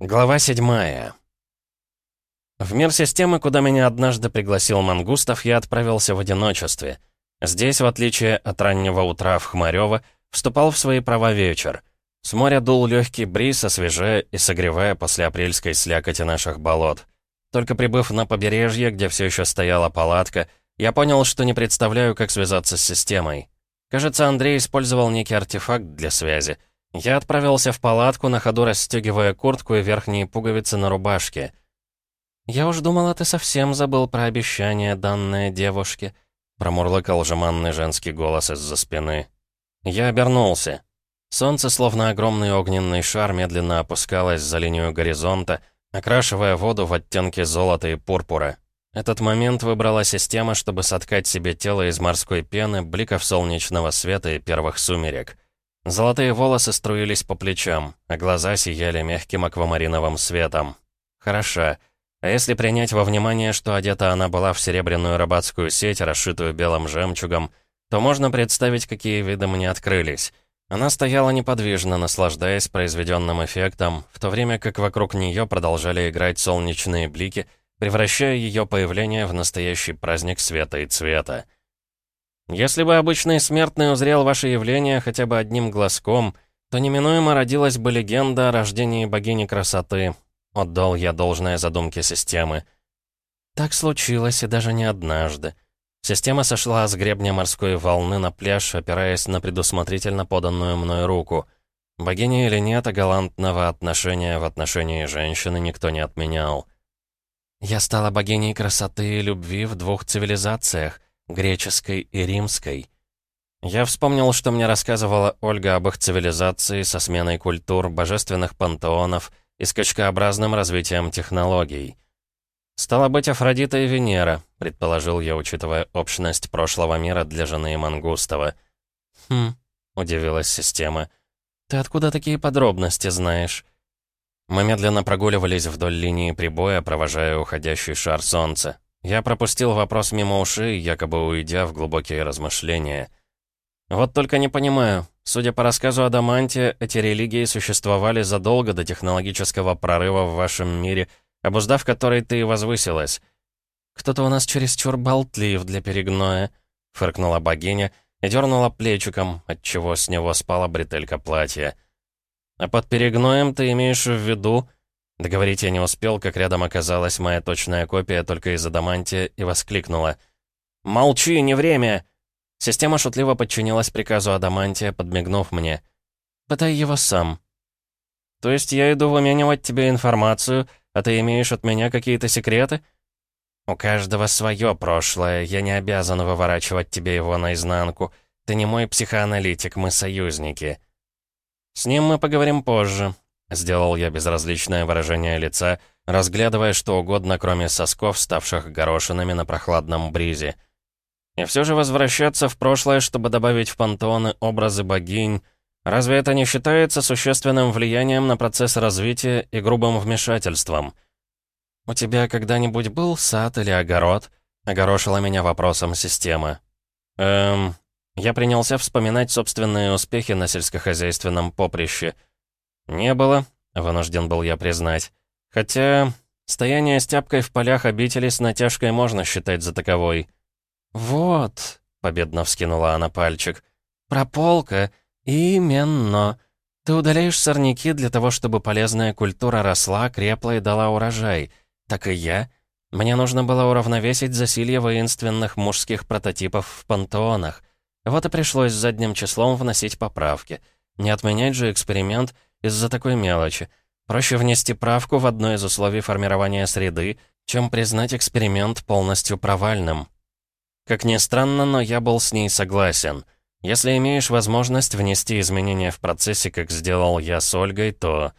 Глава седьмая. В мир системы, куда меня однажды пригласил Мангустов, я отправился в одиночестве. Здесь, в отличие от раннего утра в Хмарёво, вступал в свои права вечер. С моря дул легкий бриз, освежая и согревая после апрельской слякоти наших болот. Только прибыв на побережье, где все еще стояла палатка, я понял, что не представляю, как связаться с системой. Кажется, Андрей использовал некий артефакт для связи — я отправился в палатку, на ходу расстегивая куртку и верхние пуговицы на рубашке. «Я уж думала, ты совсем забыл про обещание, данное девушке», промурлыкал жеманный женский голос из-за спины. Я обернулся. Солнце, словно огромный огненный шар, медленно опускалось за линию горизонта, окрашивая воду в оттенки золота и пурпура. Этот момент выбрала система, чтобы соткать себе тело из морской пены, бликов солнечного света и первых сумерек. Золотые волосы струились по плечам, а глаза сияли мягким аквамариновым светом. Хороша. А если принять во внимание, что одета она была в серебряную рыбацкую сеть, расшитую белым жемчугом, то можно представить, какие виды мне открылись. Она стояла неподвижно, наслаждаясь произведенным эффектом, в то время как вокруг нее продолжали играть солнечные блики, превращая ее появление в настоящий праздник света и цвета. Если бы обычный смертный узрел ваше явление хотя бы одним глазком, то неминуемо родилась бы легенда о рождении богини красоты. Отдал я должное задумке системы. Так случилось, и даже не однажды. Система сошла с гребня морской волны на пляж, опираясь на предусмотрительно поданную мной руку. Богиня или нет, а галантного отношения в отношении женщины никто не отменял. Я стала богиней красоты и любви в двух цивилизациях, греческой и римской. Я вспомнил, что мне рассказывала Ольга об их цивилизации со сменой культур, божественных пантеонов и скачкообразным развитием технологий. «Стало быть, Афродита и Венера», — предположил я, учитывая общность прошлого мира для жены Мангустова. «Хм», — удивилась система. «Ты откуда такие подробности знаешь?» Мы медленно прогуливались вдоль линии прибоя, провожая уходящий шар солнца. Я пропустил вопрос мимо ушей, якобы уйдя в глубокие размышления. Вот только не понимаю. Судя по рассказу Адаманте, эти религии существовали задолго до технологического прорыва в вашем мире, обуздав который ты и возвысилась. «Кто-то у нас чересчур болтлив для перегноя», — фыркнула богиня и дернула плечиком, отчего с него спала бретелька платья. «А под перегноем ты имеешь в виду...» Договорить я не успел, как рядом оказалась моя точная копия только из адамантия и воскликнула. «Молчи, не время!» Система шутливо подчинилась приказу адамантия, подмигнув мне. «Пытай его сам». «То есть я иду выменивать тебе информацию, а ты имеешь от меня какие-то секреты?» «У каждого свое прошлое, я не обязан выворачивать тебе его наизнанку. Ты не мой психоаналитик, мы союзники». «С ним мы поговорим позже», Сделал я безразличное выражение лица, разглядывая что угодно, кроме сосков, ставших горошинами на прохладном бризе. И все же возвращаться в прошлое, чтобы добавить в пантеоны образы богинь, разве это не считается существенным влиянием на процесс развития и грубым вмешательством? «У тебя когда-нибудь был сад или огород?» — огорошила меня вопросом система. «Эм...» Я принялся вспоминать собственные успехи на сельскохозяйственном поприще — «Не было», — вынужден был я признать. «Хотя стояние с тяпкой в полях обители с натяжкой можно считать за таковой». «Вот», — победно вскинула она пальчик, — «прополка, именно. Ты удаляешь сорняки для того, чтобы полезная культура росла, крепла и дала урожай. Так и я. Мне нужно было уравновесить засилье воинственных мужских прототипов в пантеонах. Вот и пришлось задним числом вносить поправки. Не отменять же эксперимент — из-за такой мелочи. Проще внести правку в одно из условий формирования среды, чем признать эксперимент полностью провальным. Как ни странно, но я был с ней согласен. Если имеешь возможность внести изменения в процессе, как сделал я с Ольгой, то...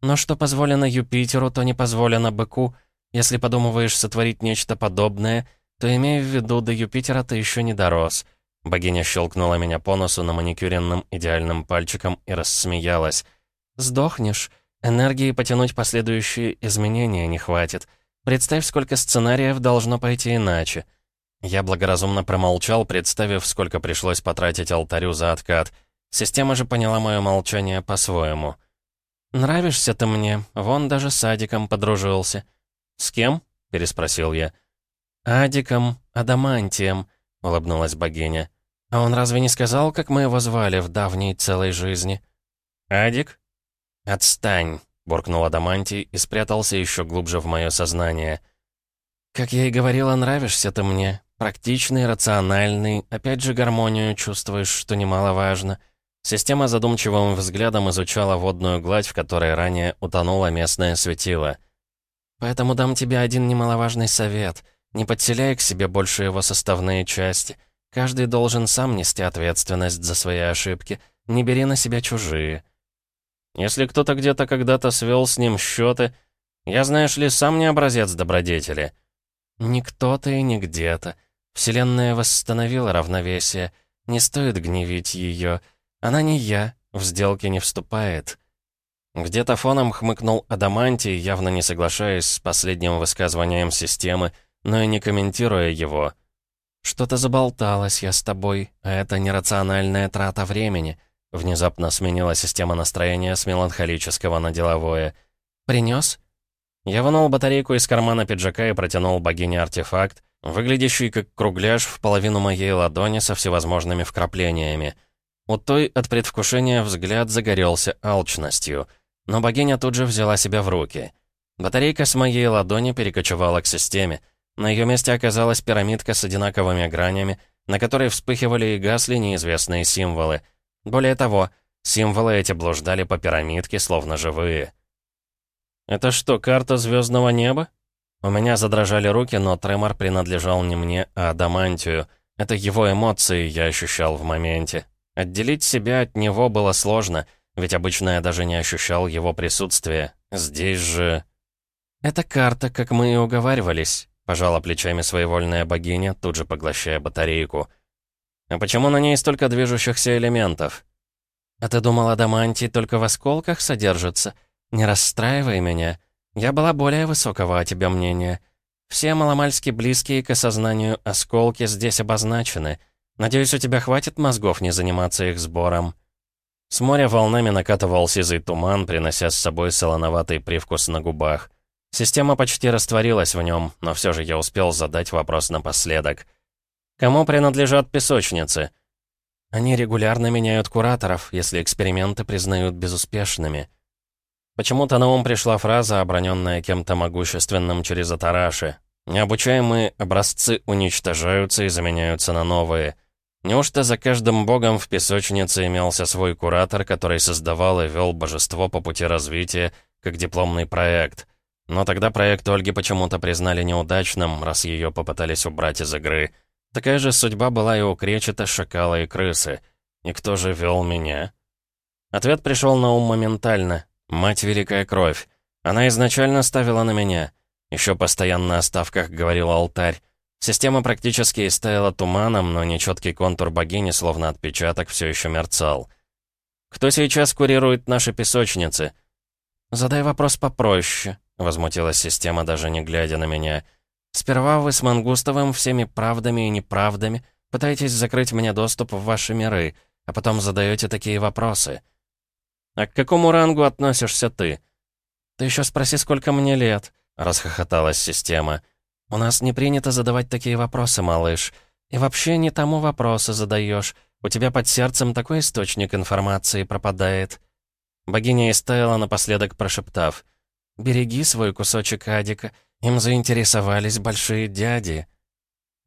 Но что позволено Юпитеру, то не позволено быку. Если подумываешь сотворить нечто подобное, то имей в виду, до Юпитера ты еще не дорос — Богиня щелкнула меня по носу на маникюренным идеальным пальчиком и рассмеялась. «Сдохнешь. Энергии потянуть последующие изменения не хватит. Представь, сколько сценариев должно пойти иначе». Я благоразумно промолчал, представив, сколько пришлось потратить алтарю за откат. Система же поняла мое молчание по-своему. «Нравишься ты мне, вон даже с Адиком подружился». «С кем?» — переспросил я. «Адиком, Адамантием», — улыбнулась богиня. «А он разве не сказал, как мы его звали в давней целой жизни?» «Адик?» «Отстань», — буркнул Адамантий и спрятался еще глубже в мое сознание. «Как я и говорила, нравишься ты мне. Практичный, рациональный, опять же гармонию чувствуешь, что немаловажно». Система задумчивым взглядом изучала водную гладь, в которой ранее утонуло местное светило. «Поэтому дам тебе один немаловажный совет. Не подселяй к себе больше его составные части. Каждый должен сам нести ответственность за свои ошибки. Не бери на себя чужие». Если кто-то где-то когда-то свел с ним счеты, я, знаешь ли, сам не образец добродетели. Не кто-то и не где-то. Вселенная восстановила равновесие. Не стоит гневить ее. Она не я, в сделке не вступает. Где-то фоном хмыкнул Адамантий, явно не соглашаясь с последним высказыванием системы, но и не комментируя его. «Что-то заболталось я с тобой, а это нерациональная трата времени. Внезапно сменила система настроения с меланхолического на деловое. «Принес?» Я вынул батарейку из кармана пиджака и протянул богине артефакт, выглядящий как кругляш в половину моей ладони со всевозможными вкраплениями. У той от предвкушения взгляд загорелся алчностью, но богиня тут же взяла себя в руки. Батарейка с моей ладони перекочевала к системе. На ее месте оказалась пирамидка с одинаковыми гранями, на которой вспыхивали и гасли неизвестные символы — более того, символы эти блуждали по пирамидке, словно живые. «Это что, карта звездного неба?» У меня задрожали руки, но тремор принадлежал не мне, а Адамантию. Это его эмоции я ощущал в моменте. Отделить себя от него было сложно, ведь обычно я даже не ощущал его присутствия. Здесь же... «Это карта, как мы и уговаривались», — пожала плечами своевольная богиня, тут же поглощая батарейку. А почему на ней столько движущихся элементов? А ты думал, адамантий только в осколках содержится? Не расстраивай меня. Я была более высокого о тебе мнения. Все маломальски близкие к осознанию осколки здесь обозначены. Надеюсь, у тебя хватит мозгов не заниматься их сбором. С моря волнами накатывал сизый туман, принося с собой солоноватый привкус на губах. Система почти растворилась в нем, но все же я успел задать вопрос напоследок. Кому принадлежат песочницы? Они регулярно меняют кураторов, если эксперименты признают безуспешными. Почему-то на ум пришла фраза, оброненная кем-то могущественным через Атараши. Необучаемые образцы уничтожаются и заменяются на новые. Неужто за каждым богом в песочнице имелся свой куратор, который создавал и вел божество по пути развития, как дипломный проект? Но тогда проект Ольги почему-то признали неудачным, раз ее попытались убрать из игры — Такая же судьба была и у кречета, шакала и крысы. И кто же вел меня? Ответ пришел на ум моментально. Мать Великая Кровь. Она изначально ставила на меня. Еще постоянно о ставках говорил алтарь. Система практически истаяла туманом, но нечеткий контур богини, словно отпечаток, все еще мерцал. «Кто сейчас курирует наши песочницы?» «Задай вопрос попроще», — возмутилась система, даже не глядя на меня. Сперва вы с Мангустовым всеми правдами и неправдами пытаетесь закрыть мне доступ в ваши миры, а потом задаете такие вопросы. А к какому рангу относишься ты? Ты еще спроси, сколько мне лет, расхохоталась система. У нас не принято задавать такие вопросы, малыш. И вообще не тому вопросы задаешь. У тебя под сердцем такой источник информации пропадает. Богиня истаяла напоследок, прошептав. «Береги свой кусочек адика, им заинтересовались большие дяди.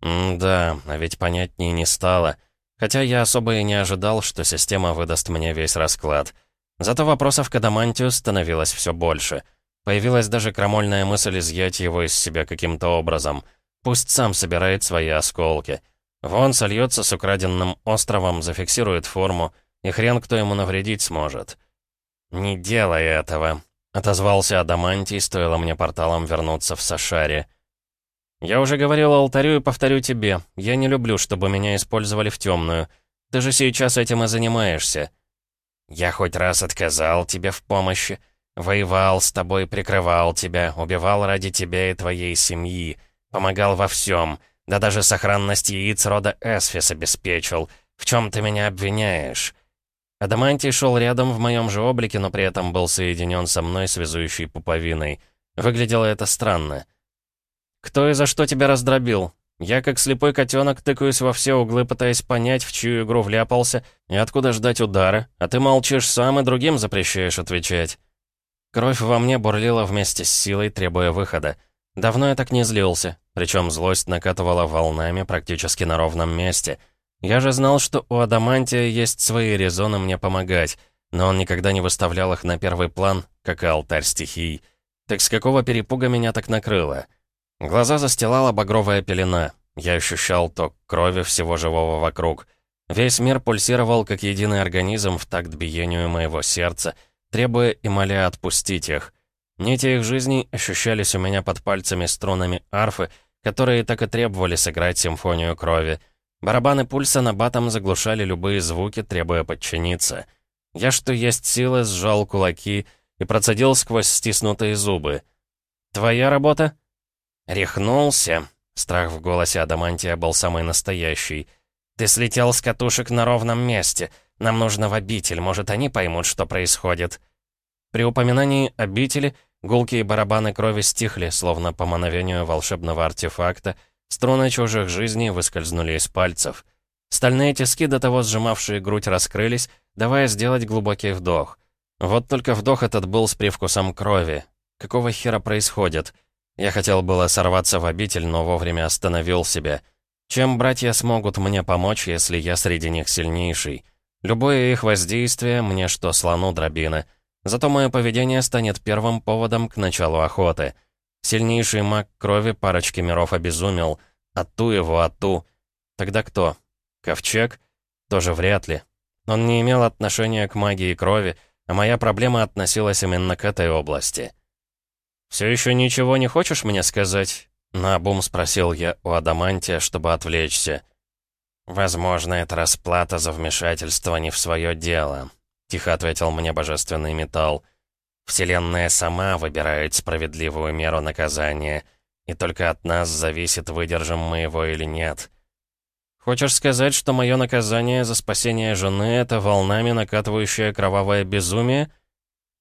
М-да, а ведь понятнее не стало. Хотя я особо и не ожидал, что система выдаст мне весь расклад. Зато вопросов к Адамантию становилось все больше. Появилась даже крамольная мысль изъять его из себя каким-то образом. Пусть сам собирает свои осколки. Вон сольется с украденным островом, зафиксирует форму, и хрен кто ему навредить сможет. «Не делай этого», Отозвался Адамантий, стоило мне порталом вернуться в Сашаре. «Я уже говорил алтарю и повторю тебе. Я не люблю, чтобы меня использовали в темную. Ты же сейчас этим и занимаешься». «Я хоть раз отказал тебе в помощи. Воевал с тобой, прикрывал тебя, убивал ради тебя и твоей семьи. Помогал во всем. Да даже сохранность яиц рода Эсфис обеспечил. В чем ты меня обвиняешь?» Адамантий шел рядом в моем же облике, но при этом был соединен со мной связующей пуповиной. Выглядело это странно. «Кто и за что тебя раздробил?» Я, как слепой котенок, тыкаюсь во все углы, пытаясь понять, в чью игру вляпался, и откуда ждать удара, а ты молчишь сам и другим запрещаешь отвечать. Кровь во мне бурлила вместе с силой, требуя выхода. Давно я так не злился, причем злость накатывала волнами практически на ровном месте. Я же знал, что у Адамантия есть свои резоны мне помогать, но он никогда не выставлял их на первый план, как и алтарь стихий. Так с какого перепуга меня так накрыло?» Глаза застилала багровая пелена. Я ощущал ток крови всего живого вокруг. Весь мир пульсировал, как единый организм в такт биению моего сердца, требуя и моля отпустить их. Нити их жизней ощущались у меня под пальцами струнами арфы, которые так и требовали сыграть симфонию крови. Барабаны пульса на батом заглушали любые звуки, требуя подчиниться. Я, что есть силы, сжал кулаки и процедил сквозь стиснутые зубы. «Твоя работа?» «Рехнулся?» Страх в голосе Адамантия был самый настоящий. «Ты слетел с катушек на ровном месте. Нам нужно в обитель, может, они поймут, что происходит». При упоминании обители гулкие барабаны крови стихли, словно по мановению волшебного артефакта, струны чужих жизней выскользнули из пальцев. Стальные тиски, до того сжимавшие грудь, раскрылись, давая сделать глубокий вдох. Вот только вдох этот был с привкусом крови. Какого хера происходит?» Я хотел было сорваться в обитель, но вовремя остановил себя. Чем братья смогут мне помочь, если я среди них сильнейший? Любое их воздействие мне что слону дробина. Зато мое поведение станет первым поводом к началу охоты. Сильнейший маг крови парочки миров обезумел. Ату его, ату. Тогда кто? Ковчег? Тоже вряд ли. Он не имел отношения к магии крови, а моя проблема относилась именно к этой области. «Все еще ничего не хочешь мне сказать?» Наобум спросил я у Адамантия, чтобы отвлечься. «Возможно, это расплата за вмешательство не в свое дело», — тихо ответил мне божественный металл. «Вселенная сама выбирает справедливую меру наказания, и только от нас зависит, выдержим мы его или нет». «Хочешь сказать, что мое наказание за спасение жены — это волнами накатывающее кровавое безумие?»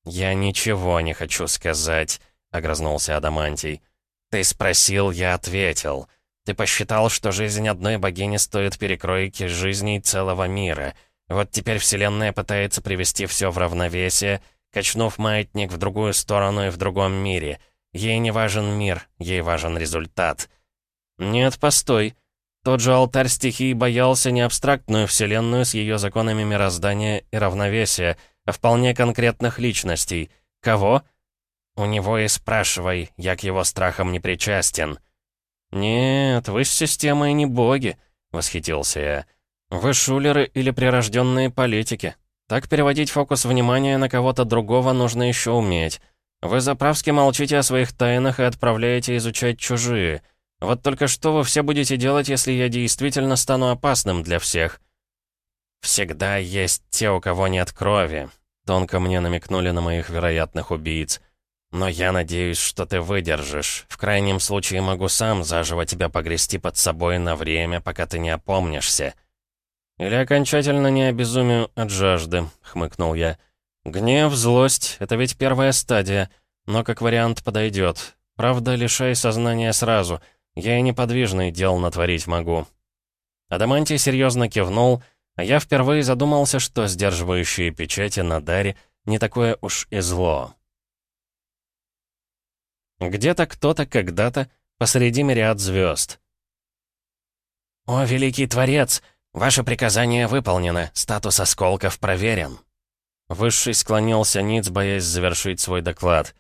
«Я ничего не хочу сказать», — огрызнулся Адамантий. «Ты спросил, я ответил. Ты посчитал, что жизнь одной богини стоит перекройки жизней целого мира. Вот теперь Вселенная пытается привести все в равновесие, качнув маятник в другую сторону и в другом мире. Ей не важен мир, ей важен результат». «Нет, постой. Тот же алтарь стихий боялся не абстрактную Вселенную с ее законами мироздания и равновесия, а вполне конкретных личностей. Кого?» «У него и спрашивай, я к его страхам не причастен». «Нет, вы с системой не боги», — восхитился я. «Вы шулеры или прирожденные политики. Так переводить фокус внимания на кого-то другого нужно еще уметь. Вы заправски молчите о своих тайнах и отправляете изучать чужие. Вот только что вы все будете делать, если я действительно стану опасным для всех?» «Всегда есть те, у кого нет крови», — тонко мне намекнули на моих вероятных убийц. Но я надеюсь, что ты выдержишь. В крайнем случае могу сам заживо тебя погрести под собой на время, пока ты не опомнишься». «Или окончательно не обезумию от жажды», — хмыкнул я. «Гнев, злость — это ведь первая стадия, но как вариант подойдет. Правда, лишай сознания сразу. Я и неподвижный дел натворить могу». Адамантий серьезно кивнул, а я впервые задумался, что сдерживающие печати на даре не такое уж и зло. Где-то кто-то когда-то посреди мириад звезд. «О, великий творец! Ваше приказание выполнено, статус осколков проверен». Высший склонился ниц, боясь завершить свой доклад.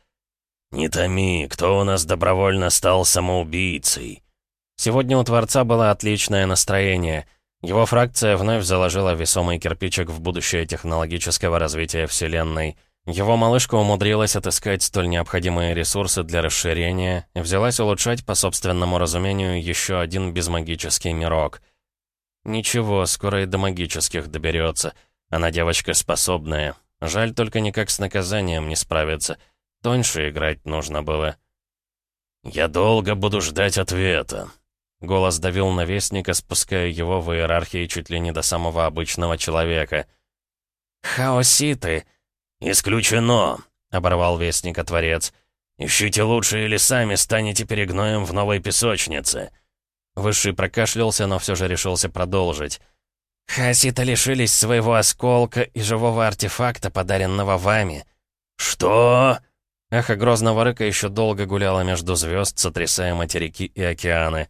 «Не томи, кто у нас добровольно стал самоубийцей?» Сегодня у Творца было отличное настроение. Его фракция вновь заложила весомый кирпичик в будущее технологического развития Вселенной — его малышка умудрилась отыскать столь необходимые ресурсы для расширения и взялась улучшать по собственному разумению еще один безмагический мирок. Ничего, скоро и до магических доберется. Она девочка способная. Жаль только никак с наказанием не справиться. Тоньше играть нужно было. «Я долго буду ждать ответа», — голос давил на Вестника, спуская его в иерархии чуть ли не до самого обычного человека — «Хаоситы!» «Исключено!» — оборвал Вестника-творец. «Ищите лучше или сами станете перегноем в новой песочнице». Высший прокашлялся, но все же решился продолжить. «Хаоситы лишились своего осколка и живого артефакта, подаренного вами». «Что?» Эхо грозного рыка еще долго гуляло между звезд, сотрясая материки и океаны.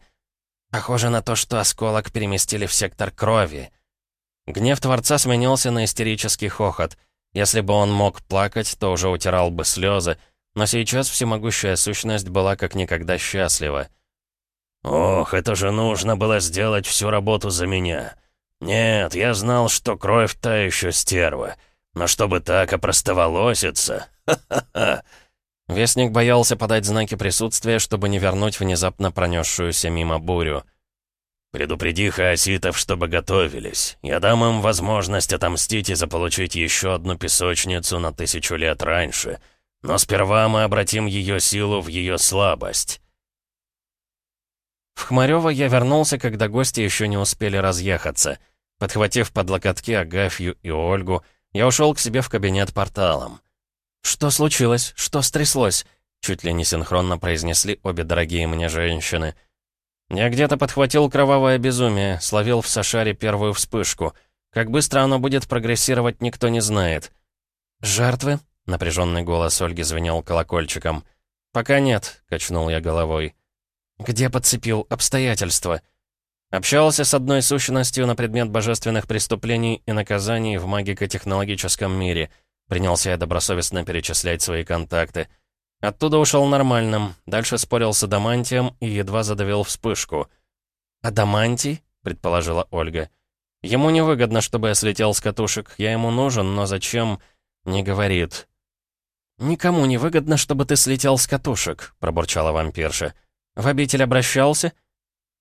«Похоже на то, что осколок переместили в сектор крови». Гнев Творца сменился на истерический хохот. Если бы он мог плакать, то уже утирал бы слезы, но сейчас всемогущая сущность была как никогда счастлива. «Ох, это же нужно было сделать всю работу за меня. Нет, я знал, что кровь та еще стерва. Но чтобы так опростоволоситься... Ха-ха-ха!» Вестник боялся подать знаки присутствия, чтобы не вернуть внезапно пронесшуюся мимо бурю. «Предупреди хаоситов, чтобы готовились. Я дам им возможность отомстить и заполучить еще одну песочницу на тысячу лет раньше. Но сперва мы обратим ее силу в ее слабость». В Хмарёво я вернулся, когда гости еще не успели разъехаться. Подхватив под локотки Агафью и Ольгу, я ушел к себе в кабинет порталом. «Что случилось? Что стряслось?» Чуть ли не синхронно произнесли обе дорогие мне женщины. Я где-то подхватил кровавое безумие, словил в Сашаре первую вспышку. Как быстро оно будет прогрессировать, никто не знает. «Жертвы?» — напряженный голос Ольги звенел колокольчиком. «Пока нет», — качнул я головой. «Где подцепил обстоятельства?» Общался с одной сущностью на предмет божественных преступлений и наказаний в магико-технологическом мире — Принялся я добросовестно перечислять свои контакты. Оттуда ушел нормальным, дальше спорил с Адамантием и едва задавил вспышку. «Адамантий?» — предположила Ольга. «Ему невыгодно, чтобы я слетел с катушек. Я ему нужен, но зачем?» «Не говорит». «Никому не выгодно, чтобы ты слетел с катушек», — пробурчала вампирша. «В обитель обращался?»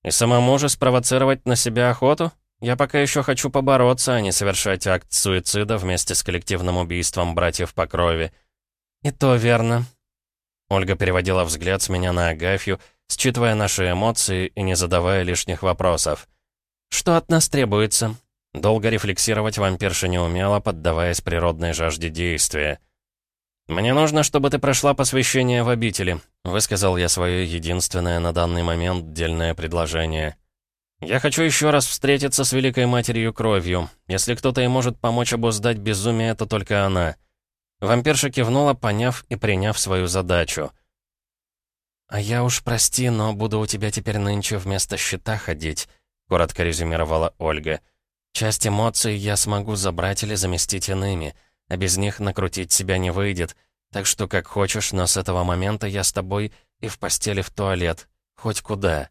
«И самому же спровоцировать на себя охоту? Я пока еще хочу побороться, а не совершать акт суицида вместе с коллективным убийством братьев по крови. И то верно. Ольга переводила взгляд с меня на Агафью, считывая наши эмоции и не задавая лишних вопросов. «Что от нас требуется?» Долго рефлексировать вампирша не умела, поддаваясь природной жажде действия. «Мне нужно, чтобы ты прошла посвящение в обители», высказал я свое единственное на данный момент дельное предложение. «Я хочу еще раз встретиться с Великой Матерью Кровью. Если кто-то и может помочь обуздать безумие, то только она». Вампирша кивнула, поняв и приняв свою задачу. «А я уж прости, но буду у тебя теперь нынче вместо щита ходить», — коротко резюмировала Ольга. «Часть эмоций я смогу забрать или заместить иными, а без них накрутить себя не выйдет. Так что как хочешь, но с этого момента я с тобой и в постели в туалет, хоть куда».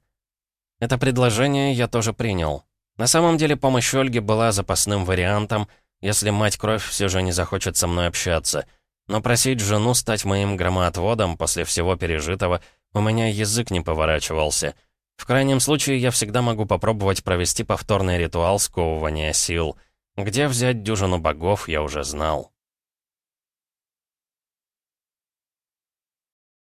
Это предложение я тоже принял. На самом деле помощь Ольги была запасным вариантом, если мать-кровь все же не захочет со мной общаться. Но просить жену стать моим громоотводом после всего пережитого у меня язык не поворачивался. В крайнем случае я всегда могу попробовать провести повторный ритуал сковывания сил. Где взять дюжину богов, я уже знал.